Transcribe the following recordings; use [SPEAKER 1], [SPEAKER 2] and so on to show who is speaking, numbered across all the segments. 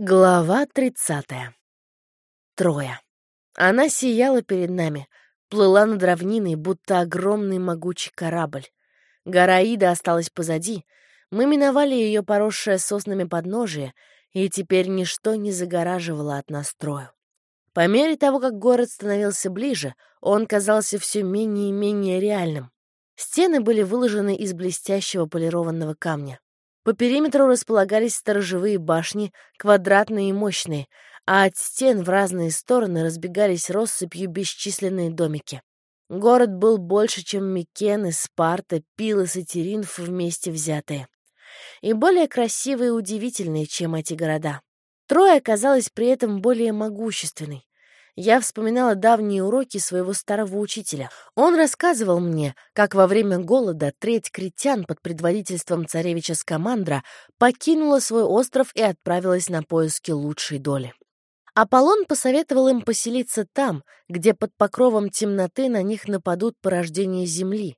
[SPEAKER 1] Глава тридцатая. Троя. Она сияла перед нами, плыла над равниной, будто огромный могучий корабль. Гора Ида осталась позади, мы миновали ее поросшее соснами подножие, и теперь ничто не загораживало от нас Трою. По мере того, как город становился ближе, он казался все менее и менее реальным. Стены были выложены из блестящего полированного камня. По периметру располагались сторожевые башни, квадратные и мощные, а от стен в разные стороны разбегались россыпью бесчисленные домики. Город был больше, чем Микены, Спарта, Пилос и Теринф вместе взятые. И более красивый и удивительный, чем эти города. Трое оказалась при этом более могущественной. Я вспоминала давние уроки своего старого учителя. Он рассказывал мне, как во время голода треть критян под предводительством царевича Скамандра покинула свой остров и отправилась на поиски лучшей доли. Аполлон посоветовал им поселиться там, где под покровом темноты на них нападут порождения земли.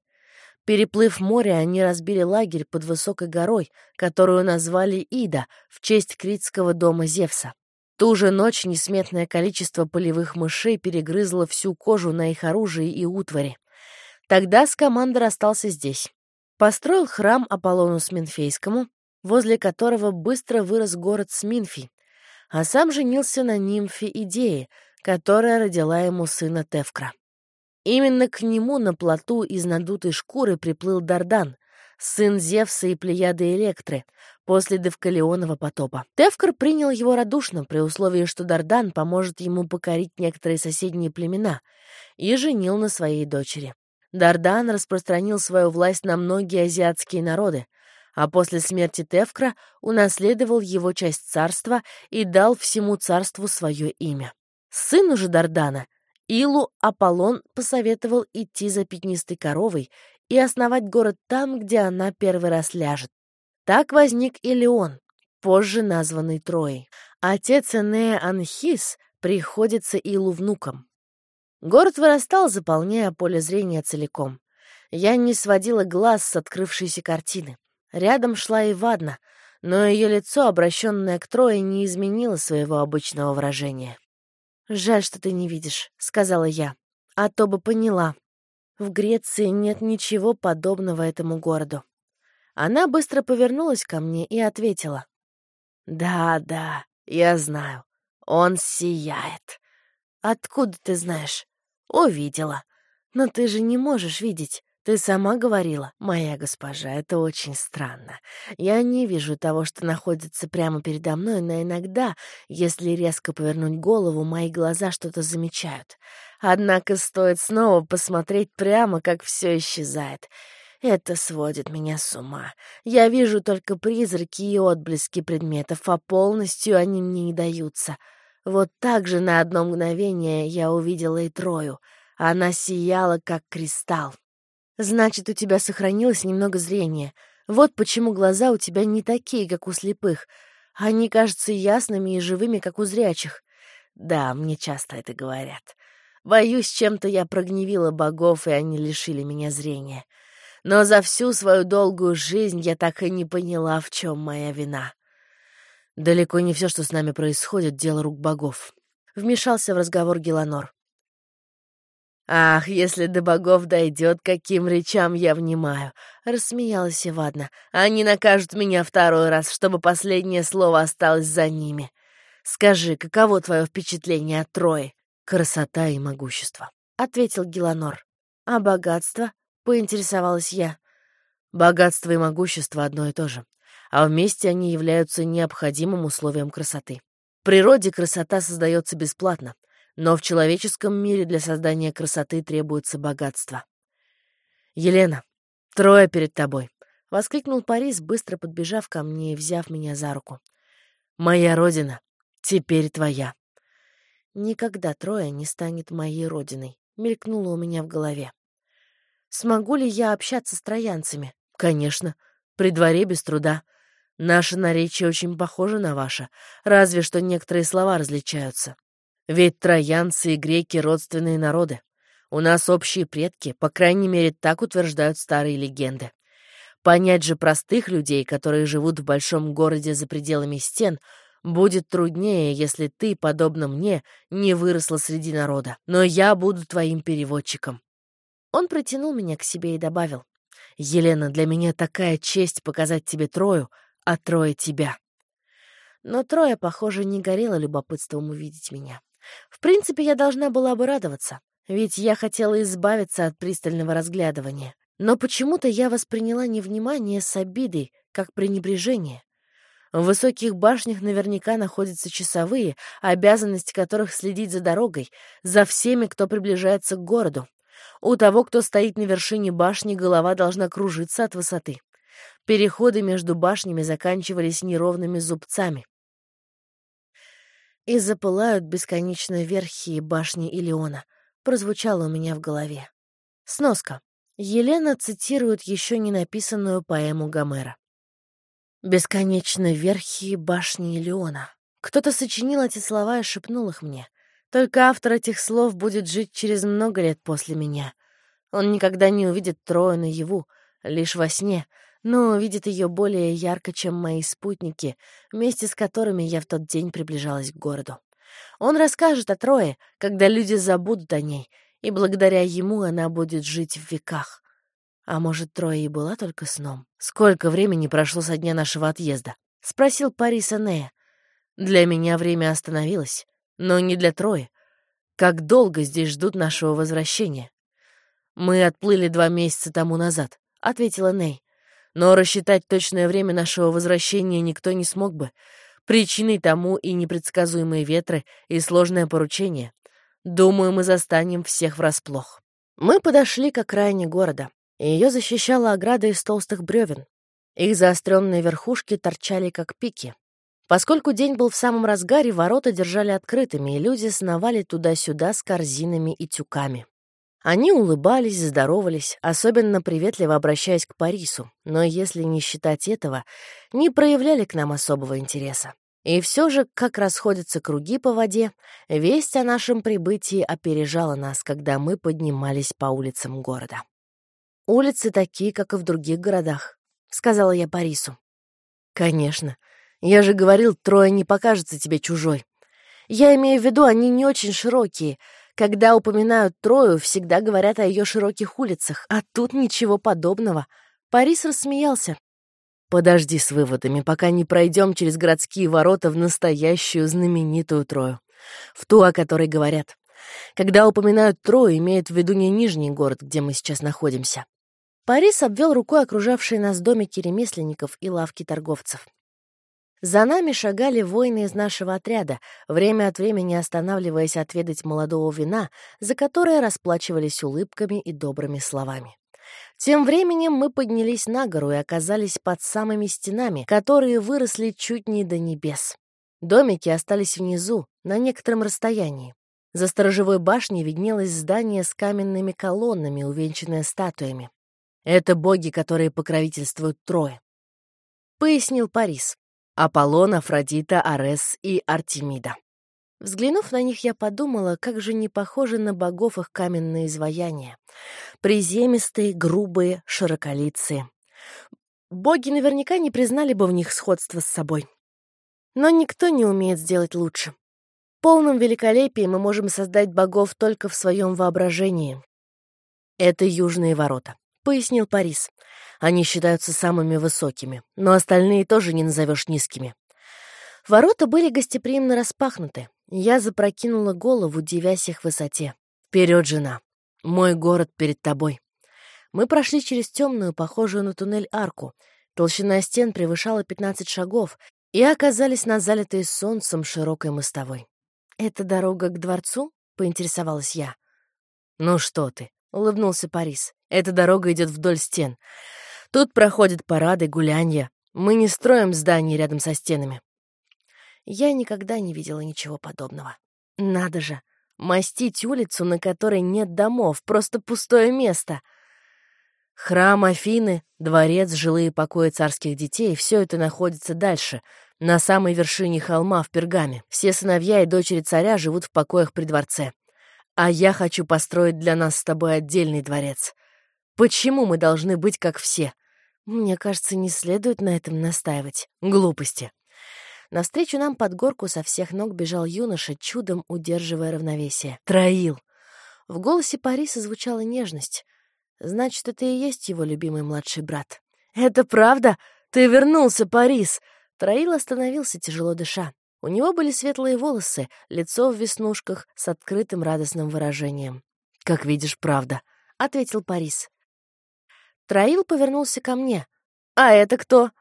[SPEAKER 1] Переплыв море, они разбили лагерь под высокой горой, которую назвали Ида в честь критского дома Зевса ту же ночь несметное количество полевых мышей перегрызло всю кожу на их оружии и утвари. Тогда Скамандр остался здесь. Построил храм Аполлону Сминфейскому, возле которого быстро вырос город Сминфи, а сам женился на нимфе Идее, которая родила ему сына Тевкра. Именно к нему на плоту из надутой шкуры приплыл Дардан, сын Зевса и Плеяды Электры, после Девкалионова потопа. Тевкар принял его радушно, при условии, что Дардан поможет ему покорить некоторые соседние племена, и женил на своей дочери. Дардан распространил свою власть на многие азиатские народы, а после смерти Тевкра унаследовал его часть царства и дал всему царству свое имя. Сыну же Дардана, Илу Аполлон посоветовал идти за пятнистой коровой и основать город там, где она первый раз ляжет. Так возник Илеон, позже названный Троей. Отец Энея Анхис приходится Илу внуком. Город вырастал, заполняя поле зрения целиком. Я не сводила глаз с открывшейся картины. Рядом шла Ивадна, но ее лицо, обращенное к Трое, не изменило своего обычного выражения. «Жаль, что ты не видишь», — сказала я, — «а то бы поняла». В Греции нет ничего подобного этому городу. Она быстро повернулась ко мне и ответила. «Да, да, я знаю. Он сияет. Откуда ты знаешь? Увидела. Но ты же не можешь видеть. Ты сама говорила, моя госпожа, это очень странно. Я не вижу того, что находится прямо передо мной, но иногда, если резко повернуть голову, мои глаза что-то замечают. Однако стоит снова посмотреть прямо, как все исчезает. Это сводит меня с ума. Я вижу только призраки и отблески предметов, а полностью они мне не даются. Вот так же на одно мгновение я увидела и Трою. Она сияла, как кристалл. Значит, у тебя сохранилось немного зрения. Вот почему глаза у тебя не такие, как у слепых. Они кажутся ясными и живыми, как у зрячих. Да, мне часто это говорят. Боюсь, чем-то я прогневила богов, и они лишили меня зрения. Но за всю свою долгую жизнь я так и не поняла, в чем моя вина. Далеко не все, что с нами происходит, дело рук богов. Вмешался в разговор Геланор. «Ах, если до богов дойдет, каким речам я внимаю!» — рассмеялась Ивадна. «Они накажут меня второй раз, чтобы последнее слово осталось за ними. Скажи, каково твое впечатление от Трои?» «Красота и могущество», — ответил Геланор. «А богатство?» — поинтересовалась я. «Богатство и могущество одно и то же, а вместе они являются необходимым условием красоты. В природе красота создается бесплатно, но в человеческом мире для создания красоты требуется богатство. «Елена, трое перед тобой!» — воскликнул Парис, быстро подбежав ко мне и взяв меня за руку. «Моя родина теперь твоя!» «Никогда трое не станет моей родиной», — мелькнуло у меня в голове. «Смогу ли я общаться с троянцами?» «Конечно. При дворе без труда. Наше наречие очень похоже на ваше, разве что некоторые слова различаются. Ведь троянцы и греки — родственные народы. У нас общие предки, по крайней мере, так утверждают старые легенды. Понять же простых людей, которые живут в большом городе за пределами стен, Будет труднее, если ты, подобно мне, не выросла среди народа. Но я буду твоим переводчиком». Он протянул меня к себе и добавил. «Елена, для меня такая честь показать тебе Трою, а Троя тебя». Но Троя, похоже, не горела любопытством увидеть меня. В принципе, я должна была бы радоваться, ведь я хотела избавиться от пристального разглядывания. Но почему-то я восприняла невнимание с обидой, как пренебрежение. В высоких башнях наверняка находятся часовые, обязанность которых следить за дорогой, за всеми, кто приближается к городу. У того, кто стоит на вершине башни, голова должна кружиться от высоты. Переходы между башнями заканчивались неровными зубцами. «И запылают бесконечно верхи башни Илеона», прозвучало у меня в голове. Сноска. Елена цитирует еще не написанную поэму Гомера. «Бесконечно верхи башни Илеона». Кто-то сочинил эти слова и шепнул их мне. Только автор этих слов будет жить через много лет после меня. Он никогда не увидит Трою наяву, лишь во сне, но увидит ее более ярко, чем мои спутники, вместе с которыми я в тот день приближалась к городу. Он расскажет о Трое, когда люди забудут о ней, и благодаря ему она будет жить в веках. А может, Троя и была только сном? Сколько времени прошло со дня нашего отъезда? Спросил Парис Энея. Для меня время остановилось, но не для Трои. Как долго здесь ждут нашего возвращения? Мы отплыли два месяца тому назад, ответила Ней. Но рассчитать точное время нашего возвращения никто не смог бы. Причиной тому и непредсказуемые ветры, и сложное поручение. Думаю, мы застанем всех врасплох. Мы подошли к окраине города ее защищала ограда из толстых бревен. Их заостренные верхушки торчали, как пики. Поскольку день был в самом разгаре, ворота держали открытыми, и люди сновали туда-сюда с корзинами и тюками. Они улыбались, здоровались, особенно приветливо обращаясь к Парису, но если не считать этого, не проявляли к нам особого интереса. И все же, как расходятся круги по воде, весть о нашем прибытии опережала нас, когда мы поднимались по улицам города. Улицы такие, как и в других городах», — сказала я Парису. «Конечно. Я же говорил, трое не покажется тебе чужой. Я имею в виду, они не очень широкие. Когда упоминают Трою, всегда говорят о ее широких улицах, а тут ничего подобного». Парис рассмеялся. «Подожди с выводами, пока не пройдем через городские ворота в настоящую знаменитую Трою. В ту, о которой говорят. Когда упоминают Трою, имеют в виду не нижний город, где мы сейчас находимся. Парис обвел рукой окружавшие нас домики ремесленников и лавки торговцев. За нами шагали воины из нашего отряда, время от времени останавливаясь отведать молодого вина, за которое расплачивались улыбками и добрыми словами. Тем временем мы поднялись на гору и оказались под самыми стенами, которые выросли чуть не до небес. Домики остались внизу, на некотором расстоянии. За сторожевой башней виднелось здание с каменными колоннами, увенчанное статуями. Это боги, которые покровительствуют Трое. Пояснил Парис. Аполлон, Афродита, Арес и Артемида. Взглянув на них, я подумала, как же не похожи на богов их каменные изваяния. Приземистые, грубые, широколицые. Боги наверняка не признали бы в них сходство с собой. Но никто не умеет сделать лучше. Полным великолепии мы можем создать богов только в своем воображении. Это южные ворота. — пояснил Парис. «Они считаются самыми высокими, но остальные тоже не назовешь низкими». Ворота были гостеприимно распахнуты. Я запрокинула голову, дивясь их высоте. «Вперед, жена! Мой город перед тобой!» Мы прошли через темную, похожую на туннель арку. Толщина стен превышала 15 шагов, и оказались на залитой солнцем широкой мостовой. «Это дорога к дворцу?» — поинтересовалась я. «Ну что ты!» — улыбнулся Парис. Эта дорога идет вдоль стен. Тут проходят парады, гулянья. Мы не строим здания рядом со стенами. Я никогда не видела ничего подобного. Надо же, мастить улицу, на которой нет домов, просто пустое место. Храм Афины, дворец, жилые покои царских детей — все это находится дальше, на самой вершине холма в Пергаме. Все сыновья и дочери царя живут в покоях при дворце. А я хочу построить для нас с тобой отдельный дворец. Почему мы должны быть как все? Мне кажется, не следует на этом настаивать. Глупости. Навстречу нам под горку со всех ног бежал юноша, чудом удерживая равновесие. «Троил!» В голосе Париса звучала нежность. Значит, это и есть его любимый младший брат. «Это правда? Ты вернулся, Парис!» Троил остановился, тяжело дыша. У него были светлые волосы, лицо в веснушках с открытым радостным выражением. «Как видишь, правда», — ответил Парис. Троил повернулся ко мне. «А это кто?»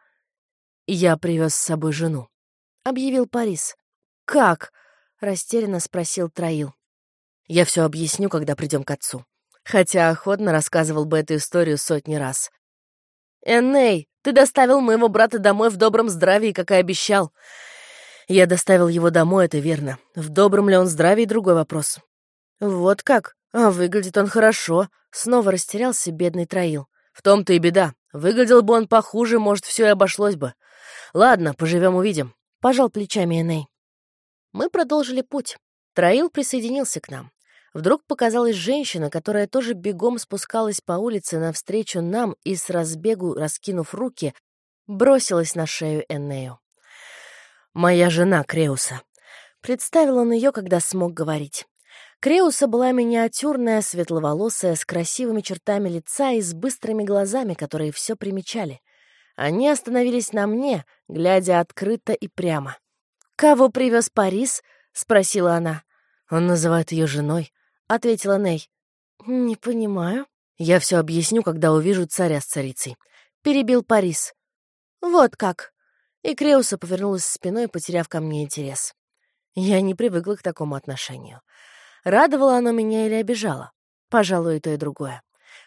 [SPEAKER 1] «Я привез с собой жену», — объявил Парис. «Как?» — растерянно спросил Троил. «Я все объясню, когда придем к отцу. Хотя охотно рассказывал бы эту историю сотни раз. Энней, ты доставил моего брата домой в добром здравии, как и обещал. Я доставил его домой, это верно. В добром ли он здравии — другой вопрос. Вот как? А выглядит он хорошо. Снова растерялся бедный Троил. В том-то и беда. Выглядел бы он похуже, может, все и обошлось бы. Ладно, поживем увидим. Пожал плечами Эней. Мы продолжили путь. Троил присоединился к нам. Вдруг показалась женщина, которая тоже бегом спускалась по улице навстречу нам и с разбегу, раскинув руки, бросилась на шею Эннею. «Моя жена Креуса». Представил он ее, когда смог говорить. Креуса была миниатюрная, светловолосая, с красивыми чертами лица и с быстрыми глазами, которые все примечали. Они остановились на мне, глядя открыто и прямо. «Кого привез Парис?» — спросила она. Он называет ее женой ответила Ней. «Не понимаю». «Я все объясню, когда увижу царя с царицей», — перебил Парис. «Вот как». И Креуса повернулась спиной, потеряв ко мне интерес. Я не привыкла к такому отношению. Радовало оно меня или обижало? Пожалуй, и то, и другое.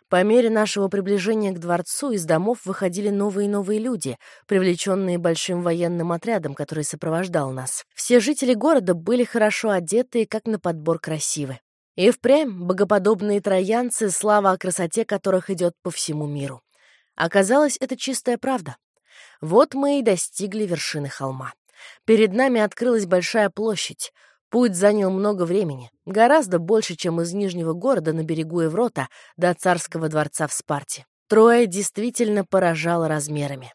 [SPEAKER 1] По мере нашего приближения к дворцу из домов выходили новые и новые люди, привлеченные большим военным отрядом, который сопровождал нас. Все жители города были хорошо одеты и как на подбор красивы. И впрямь богоподобные троянцы, слава о красоте которых идет по всему миру. Оказалось, это чистая правда. Вот мы и достигли вершины холма. Перед нами открылась большая площадь. Путь занял много времени, гораздо больше, чем из Нижнего города на берегу Еврота до царского дворца в Спарте. Трое действительно поражало размерами.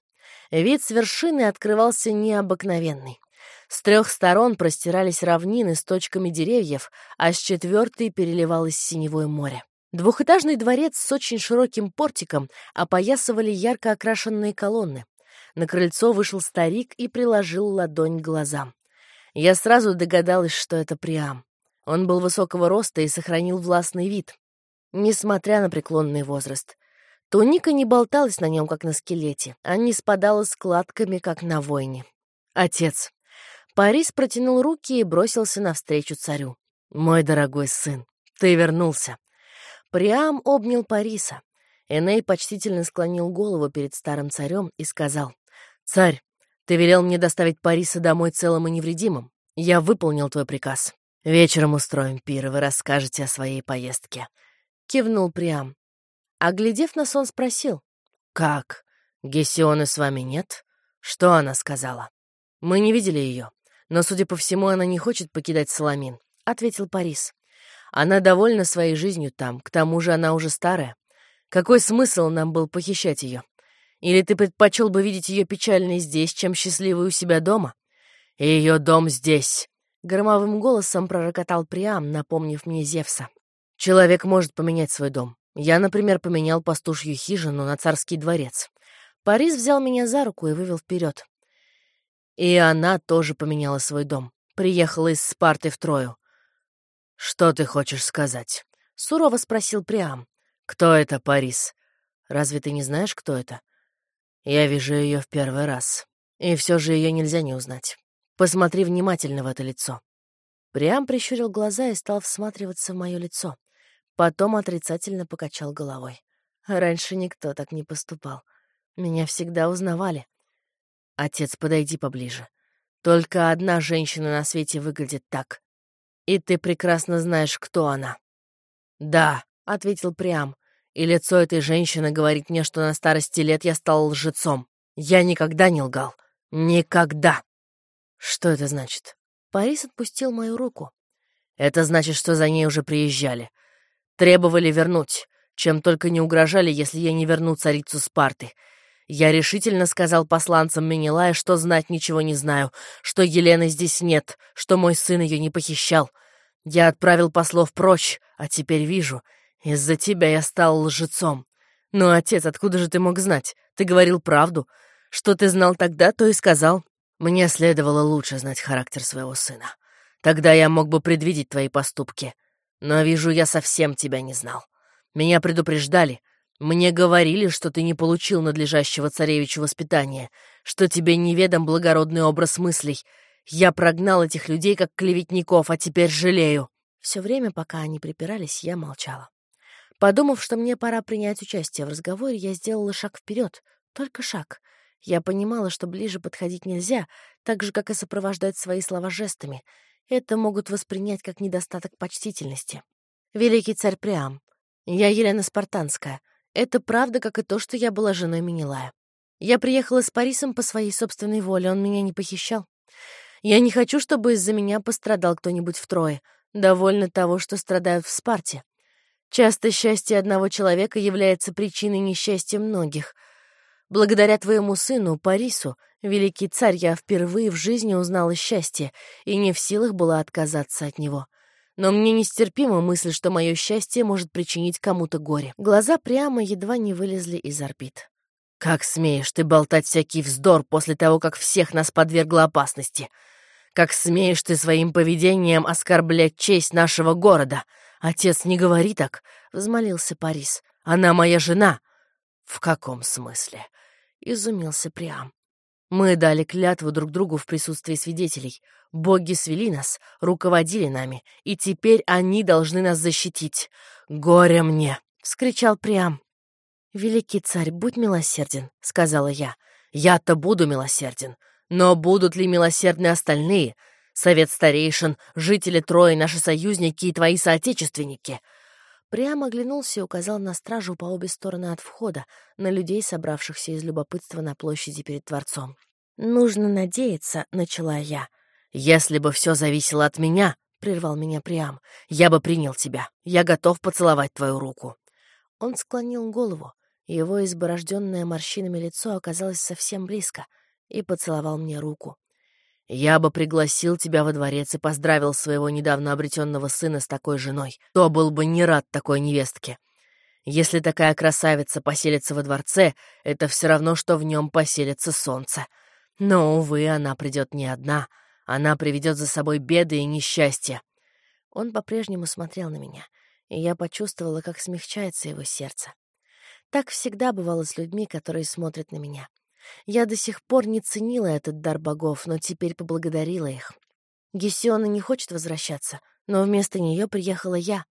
[SPEAKER 1] Вид с вершины открывался необыкновенный. С трех сторон простирались равнины с точками деревьев, а с четвертой переливалось синевое море. Двухэтажный дворец с очень широким портиком опоясывали ярко окрашенные колонны. На крыльцо вышел старик и приложил ладонь к глазам. Я сразу догадалась, что это Приам. Он был высокого роста и сохранил властный вид, несмотря на преклонный возраст. Туника не болталась на нем, как на скелете, а не спадала складками, как на войне. «Отец», Парис протянул руки и бросился навстречу царю. «Мой дорогой сын, ты вернулся!» Приам обнял Париса. Эней почтительно склонил голову перед старым царем и сказал, «Царь, ты велел мне доставить Париса домой целым и невредимым. Я выполнил твой приказ. Вечером устроим пир, и вы расскажете о своей поездке». Кивнул Приам. Оглядев на сон, спросил, «Как? Гесионы с вами нет? Что она сказала?» «Мы не видели ее. Но, судя по всему, она не хочет покидать Соломин», — ответил Парис. «Она довольна своей жизнью там, к тому же она уже старая. Какой смысл нам был похищать ее? Или ты предпочел бы видеть ее печальной здесь, чем счастливой у себя дома? Ее дом здесь!» Громовым голосом пророкотал Приам, напомнив мне Зевса. «Человек может поменять свой дом. Я, например, поменял пастушью хижину на царский дворец. Парис взял меня за руку и вывел вперед. И она тоже поменяла свой дом. Приехала из Спарты в Трою. «Что ты хочешь сказать?» — сурово спросил Приам. «Кто это Парис? Разве ты не знаешь, кто это?» «Я вижу ее в первый раз. И все же ее нельзя не узнать. Посмотри внимательно в это лицо». Приам прищурил глаза и стал всматриваться в мое лицо. Потом отрицательно покачал головой. Раньше никто так не поступал. Меня всегда узнавали. Отец, подойди поближе. Только одна женщина на свете выглядит так. И ты прекрасно знаешь, кто она. Да, ответил Приам. И лицо этой женщины говорит мне, что на старости лет я стал лжецом. Я никогда не лгал. Никогда. Что это значит? Парис отпустил мою руку. Это значит, что за ней уже приезжали. Требовали вернуть, чем только не угрожали, если я не верну царицу Спарты. Я решительно сказал посланцам Менелая, что знать ничего не знаю, что Елены здесь нет, что мой сын ее не похищал. Я отправил послов прочь, а теперь вижу, из-за тебя я стал лжецом. Но, отец, откуда же ты мог знать? Ты говорил правду. Что ты знал тогда, то и сказал. Мне следовало лучше знать характер своего сына. Тогда я мог бы предвидеть твои поступки. Но, вижу, я совсем тебя не знал. Меня предупреждали, мне говорили, что ты не получил надлежащего царевичу воспитания, что тебе неведом благородный образ мыслей. Я прогнал этих людей как клеветников, а теперь жалею». Все время, пока они припирались, я молчала. Подумав, что мне пора принять участие в разговоре, я сделала шаг вперед, только шаг. Я понимала, что ближе подходить нельзя, так же, как и сопровождать свои слова жестами. Это могут воспринять как недостаток почтительности. Великий царь Приам. Я Елена Спартанская. Это правда, как и то, что я была женой Минилая. Я приехала с Парисом по своей собственной воле, он меня не похищал. Я не хочу, чтобы из-за меня пострадал кто-нибудь втрое. Довольно того, что страдают в Спарте. Часто счастье одного человека является причиной несчастья многих. Благодаря твоему сыну, Парису, великий царь, я впервые в жизни узнала счастье и не в силах была отказаться от него но мне нестерпима мысль, что мое счастье может причинить кому-то горе. Глаза прямо едва не вылезли из орбит. «Как смеешь ты болтать всякий вздор после того, как всех нас подвергла опасности? Как смеешь ты своим поведением оскорблять честь нашего города? Отец, не говори так!» — взмолился Парис. «Она моя жена!» «В каком смысле?» — изумился Приам. Мы дали клятву друг другу в присутствии свидетелей. Боги свели нас, руководили нами, и теперь они должны нас защитить. Горе мне!» — вскричал Приам. «Великий царь, будь милосерден», — сказала я. «Я-то буду милосерден. Но будут ли милосердны остальные? Совет старейшин, жители Трои, наши союзники и твои соотечественники?» Прямо оглянулся и указал на стражу по обе стороны от входа, на людей, собравшихся из любопытства на площади перед дворцом. «Нужно надеяться», — начала я. «Если бы все зависело от меня», — прервал меня Приам, — «я бы принял тебя. Я готов поцеловать твою руку». Он склонил голову. Его изборожденное морщинами лицо оказалось совсем близко и поцеловал мне руку. Я бы пригласил тебя во дворец и поздравил своего недавно обретенного сына с такой женой. Кто был бы не рад такой невестке? Если такая красавица поселится во дворце, это все равно, что в нем поселится солнце. Но, увы, она придет не одна. Она приведет за собой беды и несчастья. Он по-прежнему смотрел на меня, и я почувствовала, как смягчается его сердце. Так всегда бывало с людьми, которые смотрят на меня. Я до сих пор не ценила этот дар богов, но теперь поблагодарила их. Гесиона не хочет возвращаться, но вместо нее приехала я.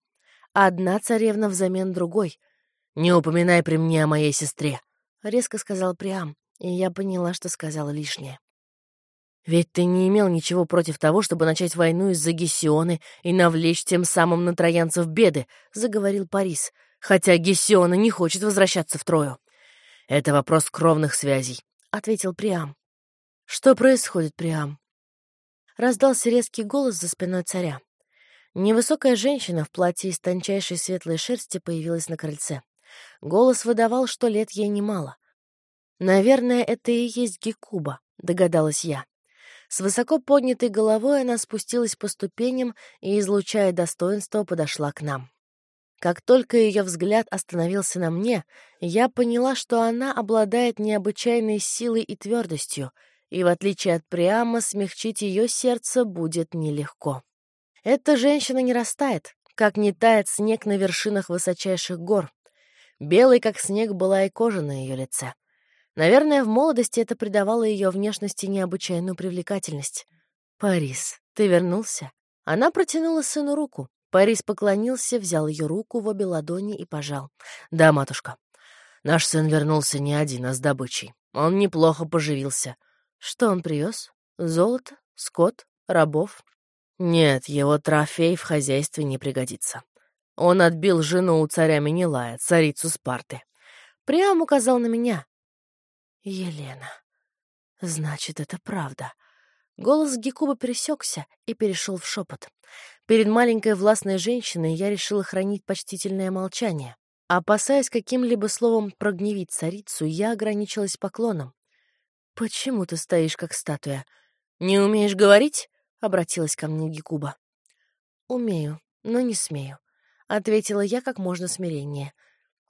[SPEAKER 1] Одна царевна взамен другой. «Не упоминай при мне о моей сестре», — резко сказал Приам, и я поняла, что сказала лишнее. «Ведь ты не имел ничего против того, чтобы начать войну из-за Гесионы и навлечь тем самым на троянцев беды», — заговорил Парис, «хотя Гесиона не хочет возвращаться в Трою. «Это вопрос кровных связей», — ответил Приам. «Что происходит, Приам?» Раздался резкий голос за спиной царя. Невысокая женщина в платье из тончайшей светлой шерсти появилась на крыльце. Голос выдавал, что лет ей немало. «Наверное, это и есть Гекуба», — догадалась я. С высоко поднятой головой она спустилась по ступеням и, излучая достоинство, подошла к нам. Как только ее взгляд остановился на мне, я поняла, что она обладает необычайной силой и твердостью, и, в отличие от Приама, смягчить ее сердце будет нелегко. Эта женщина не растает, как не тает снег на вершинах высочайших гор. Белой, как снег, была и кожа на ее лице. Наверное, в молодости это придавало ее внешности необычайную привлекательность. «Парис, ты вернулся?» Она протянула сыну руку. Парис поклонился, взял ее руку в обе ладони и пожал. «Да, матушка. Наш сын вернулся не один, а с добычей. Он неплохо поживился. Что он привез? Золото? Скот? Рабов?» «Нет, его трофей в хозяйстве не пригодится. Он отбил жену у царя Менелая, царицу Спарты. Прям указал на меня. «Елена. Значит, это правда». Голос Гекуба пересекся и перешел в шепот. Перед маленькой властной женщиной я решила хранить почтительное молчание. Опасаясь каким-либо словом прогневить царицу, я ограничилась поклоном. «Почему ты стоишь, как статуя? Не умеешь говорить?» — обратилась ко мне Гекуба. «Умею, но не смею», — ответила я как можно смирение.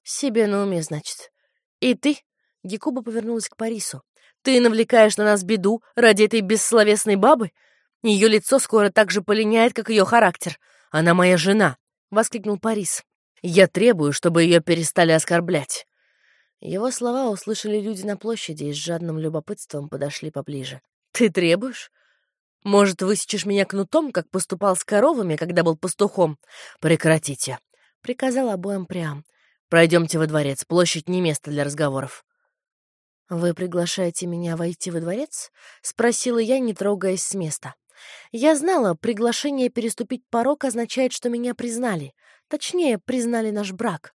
[SPEAKER 1] «Себе на уме, значит. И ты?» — Гекуба повернулась к Парису. «Ты навлекаешь на нас беду ради этой бессловесной бабы? Ее лицо скоро так же полиняет, как ее характер. Она моя жена!» — воскликнул Парис. Я требую, чтобы ее перестали оскорблять». Его слова услышали люди на площади и с жадным любопытством подошли поближе. «Ты требуешь? Может, высечешь меня кнутом, как поступал с коровами, когда был пастухом? Прекратите!» — приказал обоим прям. «Пройдемте во дворец, площадь не место для разговоров». «Вы приглашаете меня войти во дворец?» — спросила я, не трогаясь с места. Я знала, приглашение переступить порог означает, что меня признали. Точнее, признали наш брак.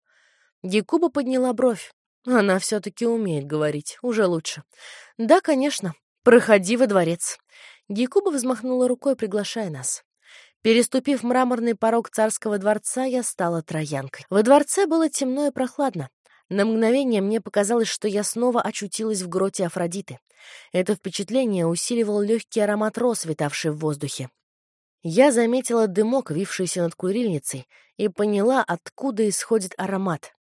[SPEAKER 1] Якуба подняла бровь. Она все-таки умеет говорить, уже лучше. Да, конечно. Проходи во дворец. Якуба взмахнула рукой, приглашая нас. Переступив мраморный порог царского дворца, я стала троянкой. Во дворце было темно и прохладно. На мгновение мне показалось, что я снова очутилась в гроте Афродиты. Это впечатление усиливал легкий аромат роз, витавший в воздухе. Я заметила дымок, вившийся над курильницей, и поняла, откуда исходит аромат.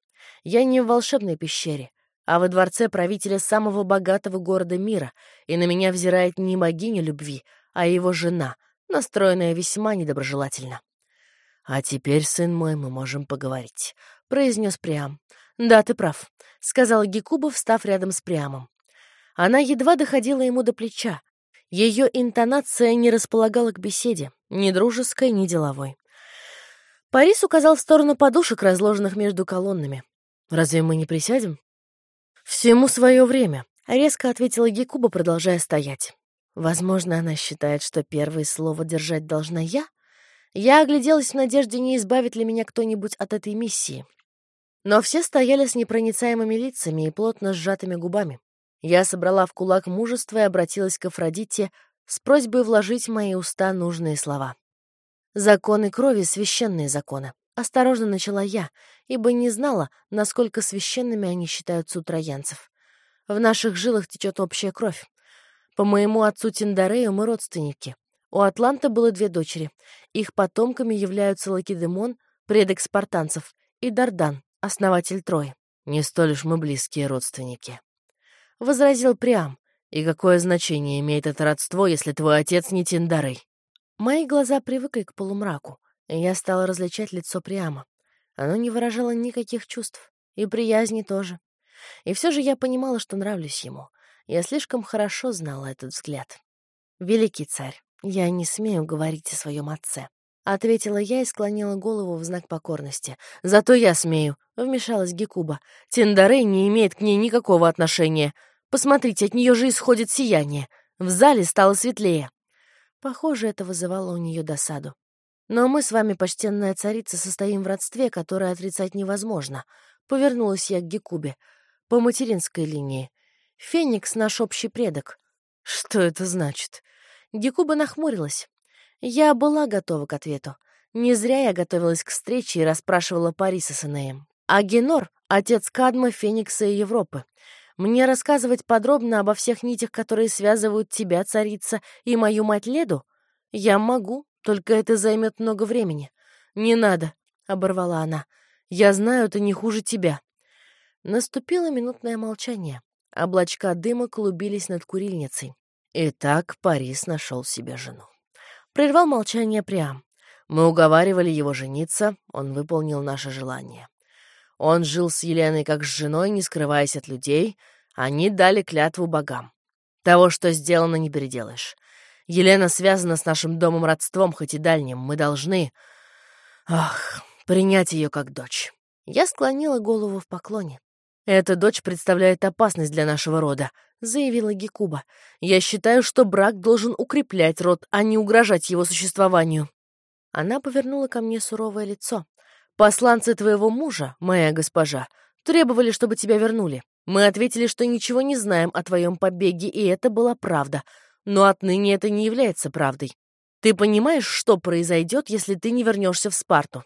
[SPEAKER 1] Я не в волшебной пещере, а во дворце правителя самого богатого города мира, и на меня взирает не богиня любви, а его жена, настроенная весьма недоброжелательно. «А теперь, сын мой, мы можем поговорить», — произнес Приам. «Да, ты прав», — сказала Гекуба, встав рядом с Приамом. Она едва доходила ему до плеча, ее интонация не располагала к беседе, ни дружеской, ни деловой. Парис указал в сторону подушек, разложенных между колоннами. «Разве мы не присядем?» «Всему свое время», — резко ответила Гекуба, продолжая стоять. «Возможно, она считает, что первое слово держать должна я?» Я огляделась в надежде, не избавит ли меня кто-нибудь от этой миссии. Но все стояли с непроницаемыми лицами и плотно сжатыми губами. Я собрала в кулак мужество и обратилась к Афродите с просьбой вложить в мои уста нужные слова. «Законы крови — священные законы», — осторожно начала я, ибо не знала, насколько священными они считаются у троянцев. В наших жилах течет общая кровь. По моему отцу Тиндарею мы родственники. У Атланта было две дочери. Их потомками являются Лакедемон, предок спартанцев, и Дардан, основатель Трои. Не столь уж мы близкие родственники. — возразил Приам. «И какое значение имеет это родство, если твой отец не Тиндарей?» Мои глаза привыкли к полумраку, и я стала различать лицо Приама. Оно не выражало никаких чувств, и приязни тоже. И все же я понимала, что нравлюсь ему. Я слишком хорошо знала этот взгляд. «Великий царь, я не смею говорить о своем отце», — ответила я и склонила голову в знак покорности. «Зато я смею», — вмешалась Гекуба. «Тиндарей не имеет к ней никакого отношения. Посмотрите, от нее же исходит сияние. В зале стало светлее. Похоже, это вызывало у нее досаду. Но мы с вами, почтенная царица, состоим в родстве, которое отрицать невозможно. Повернулась я к Гекубе. По материнской линии. Феникс — наш общий предок. Что это значит? Гекуба нахмурилась. Я была готова к ответу. Не зря я готовилась к встрече и расспрашивала Париса с Энеем. А Генор — отец Кадма, Феникса и Европы. Мне рассказывать подробно обо всех нитях, которые связывают тебя, царица, и мою мать Леду? Я могу, только это займет много времени. Не надо, — оборвала она. Я знаю, это не хуже тебя. Наступило минутное молчание. Облачка дыма клубились над курильницей. Итак, Парис нашел себе жену. Прервал молчание Приам. Мы уговаривали его жениться, он выполнил наше желание. Он жил с Еленой как с женой, не скрываясь от людей. Они дали клятву богам. Того, что сделано, не переделаешь. Елена связана с нашим домом родством, хоть и дальним. Мы должны... Ах, принять ее как дочь. Я склонила голову в поклоне. «Эта дочь представляет опасность для нашего рода», — заявила Гекуба. «Я считаю, что брак должен укреплять род, а не угрожать его существованию». Она повернула ко мне суровое лицо. Посланцы твоего мужа, моя госпожа, требовали, чтобы тебя вернули. Мы ответили, что ничего не знаем о твоем побеге, и это была правда. Но отныне это не является правдой. Ты понимаешь, что произойдет, если ты не вернешься в Спарту?»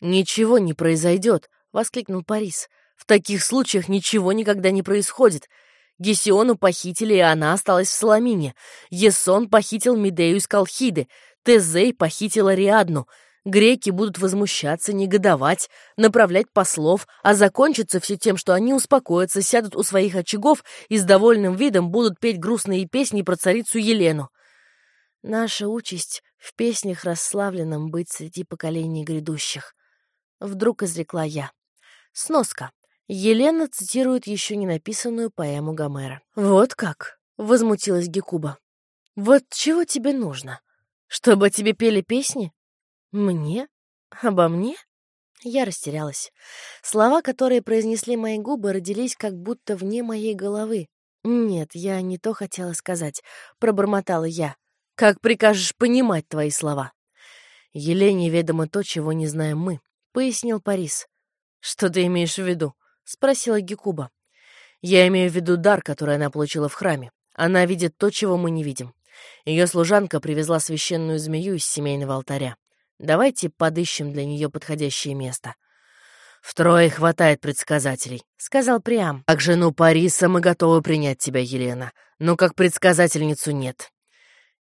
[SPEAKER 1] «Ничего не произойдет», — воскликнул Парис. «В таких случаях ничего никогда не происходит. Гесиону похитили, и она осталась в Соломине. Есон похитил Медею из Колхиды. Тезей похитил Ариадну. Греки будут возмущаться, негодовать, направлять послов, а закончится все тем, что они успокоятся, сядут у своих очагов и с довольным видом будут петь грустные песни про царицу Елену. Наша участь в песнях расславленном быть среди поколений грядущих. Вдруг изрекла я. Сноска. Елена цитирует еще не написанную поэму Гомера. «Вот как?» — возмутилась Гекуба. «Вот чего тебе нужно? Чтобы тебе пели песни? Мне? Обо мне?» Я растерялась. Слова, которые произнесли мои губы, родились как будто вне моей головы. «Нет, я не то хотела сказать», — пробормотала я. «Как прикажешь понимать твои слова?» «Елене ведомо то, чего не знаем мы», — пояснил Парис. «Что ты имеешь в виду?» — спросила Гекуба. «Я имею в виду дар, который она получила в храме. Она видит то, чего мы не видим. Ее служанка привезла священную змею из семейного алтаря. Давайте подыщем для нее подходящее место». «Втрое хватает предсказателей», — сказал Приам. «Как жену Париса мы готовы принять тебя, Елена, но как предсказательницу нет».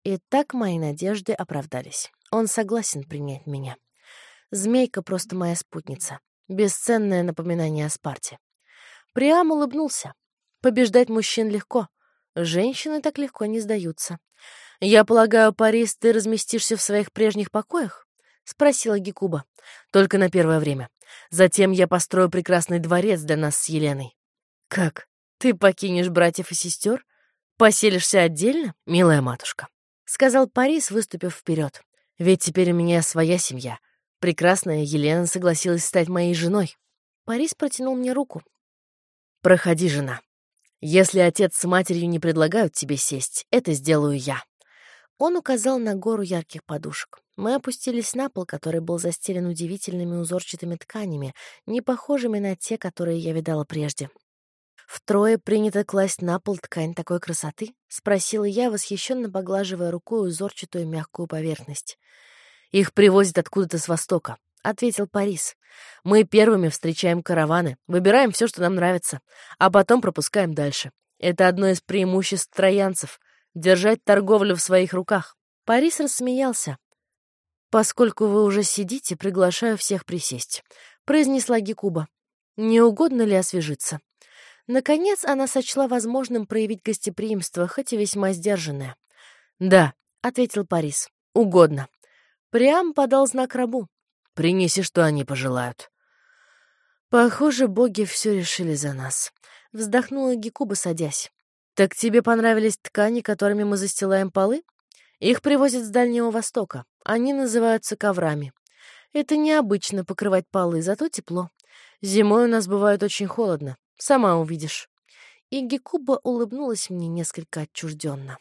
[SPEAKER 1] И так мои надежды оправдались. Он согласен принять меня. Змейка просто моя спутница. Бесценное напоминание о Спарте. Приам улыбнулся. Побеждать мужчин легко. Женщины так легко не сдаются. «Я полагаю, Парис, ты разместишься в своих прежних покоях?» — спросила Гекуба. «Только на первое время. Затем я построю прекрасный дворец для нас с Еленой». «Как? Ты покинешь братьев и сестер? Поселишься отдельно, милая матушка?» — сказал Парис, выступив вперед. «Ведь теперь у меня своя семья, Прекрасная Елена согласилась стать моей женой. Парис протянул мне руку. «Проходи, жена. Если отец с матерью не предлагают тебе сесть, это сделаю я». Он указал на гору ярких подушек. Мы опустились на пол, который был застелен удивительными узорчатыми тканями, не похожими на те, которые я видала прежде. «Втрое принято класть на пол ткань такой красоты?» — спросила я, восхищенно поглаживая рукой узорчатую мягкую поверхность. «Их привозят откуда-то с востока», — ответил Парис. «Мы первыми встречаем караваны, выбираем все, что нам нравится, а потом пропускаем дальше. Это одно из преимуществ троянцев — держать торговлю в своих руках». Парис рассмеялся. «Поскольку вы уже сидите, приглашаю всех присесть», — произнесла Гекуба. «Не угодно ли освежиться?» Наконец она сочла возможным проявить гостеприимство, хоть и весьма сдержанное. «Да», — ответил Парис, — «угодно. Прям подал знак рабу. «Принеси, что они пожелают». «Похоже, боги все решили за нас», — вздохнула Гекуба, садясь. «Так тебе понравились ткани, которыми мы застилаем полы? Их привозят с Дальнего Востока. Они называются коврами. Это необычно покрывать полы, зато тепло. Зимой у нас бывает очень холодно. Сама увидишь». И Гекуба улыбнулась мне несколько отчужденно.